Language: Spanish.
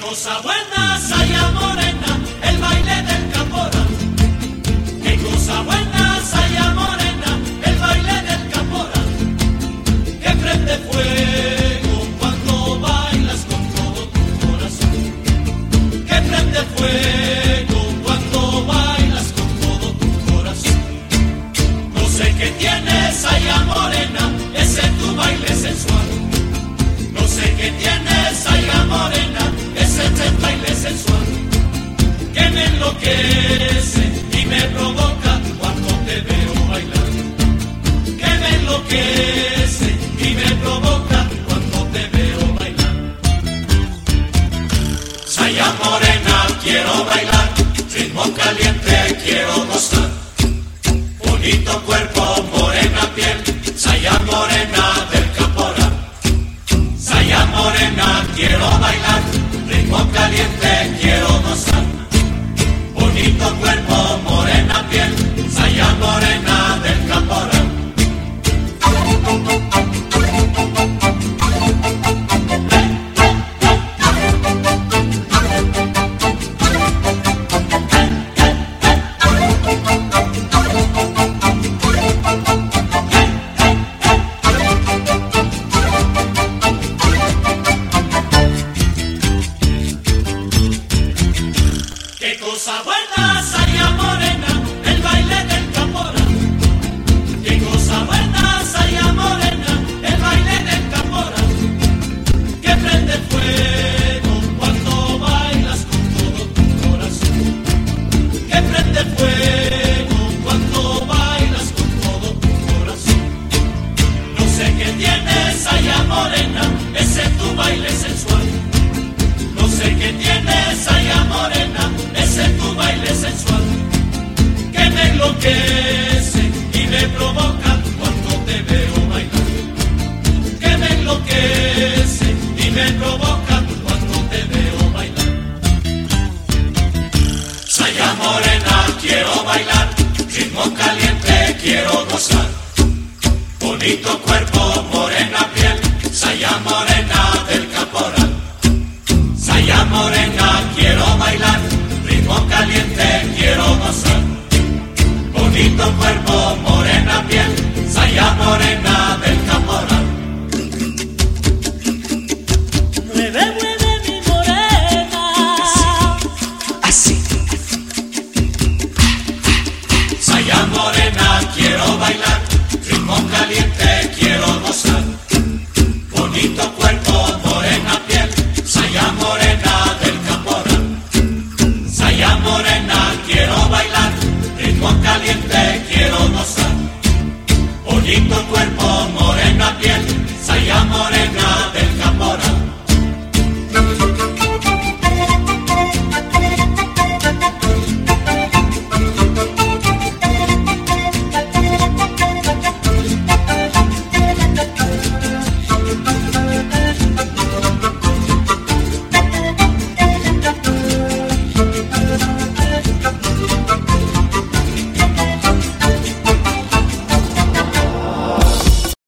cosa buena saya morena, el baile del capora. Qué cosa buena saya morena, el baile del capora. Que prende fuego cuando bailas con todo tu corazón. Que prende fuego cuando bailas con todo tu corazón. No sé qué tienes saya morena. enloquece y me provoca cuando te veo bailar. Que me enloquece y me provoca cuando te veo bailar. Saya morena, quiero bailar. Ritmo caliente, quiero gozar. Bonito cuerpo, morena piel. Saya morena del caporal. Saya morena, quiero bailar. Ritmo caliente, quiero gozar. Lindo cuerpo, morena piel, saya morena. Cosa buena, saya morena, el baile del caporal. Qué cosa buena, saya morena, el baile del caporal. Que prende fuego cuando bailas con todo tu corazón. Que prende fuego cuando bailas con todo tu corazón. No sé qué tienes, saya morena, ese tu baile sensual. Me enloquece y me provoca cuando te veo bailar. Que me enloquece y me provoca cuando te veo bailar. Saya morena, quiero bailar, ritmo caliente, quiero gozar. Bonito cuerpo, morena piel, saya morena morena del caporal. Mueve, mueve mi morena. Así. Saya morena, quiero bailar. Ritmo caliente, quiero gozar. Bonito cuerpo, morena piel. Saya morena del caporal. Saya morena, quiero bailar. Ritmo caliente, quiero gozar lindo cuerpo